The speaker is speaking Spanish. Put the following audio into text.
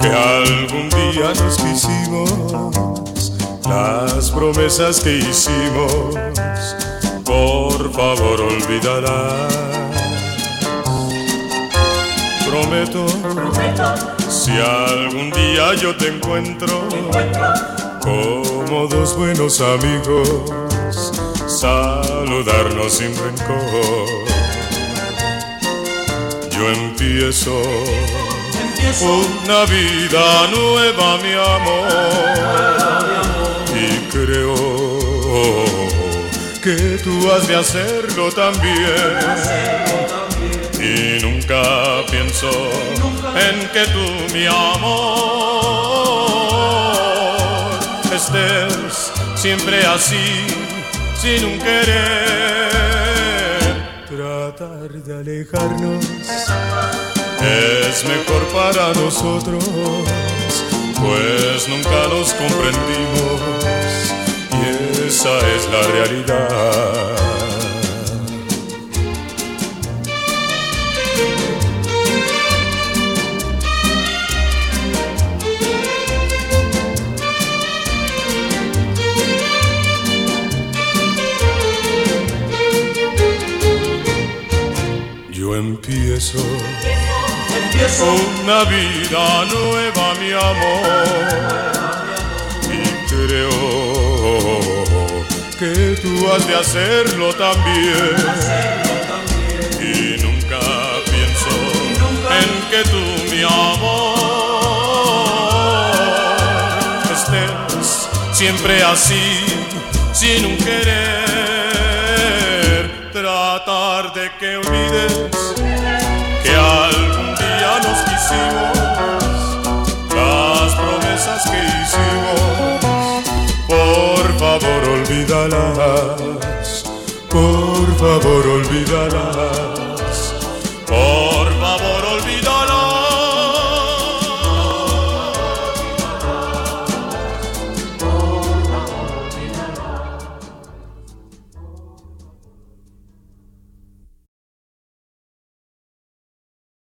que algún día nos quisimos, las promesas que hicimos, por favor olvídalas. Prometo, si algún día yo te encuentro, como dos buenos amigos, saludarnos sin rencor. Yo empiezo, una vida nueva, mi amor, y creo que tú has de hacerlo también. Y nunca pienso en que tú, mi amor, estés siempre así, sin un querer. Tratar de alejarnos es mejor para nosotros, pues nunca nos comprendimos y esa es la realidad. Yo empiezo, una vida nueva, mi amor, y creo que tú has de hacerlo también. Y nunca pienso en que tú, mi amor, estés siempre así, sin un querer por favor olvídalas.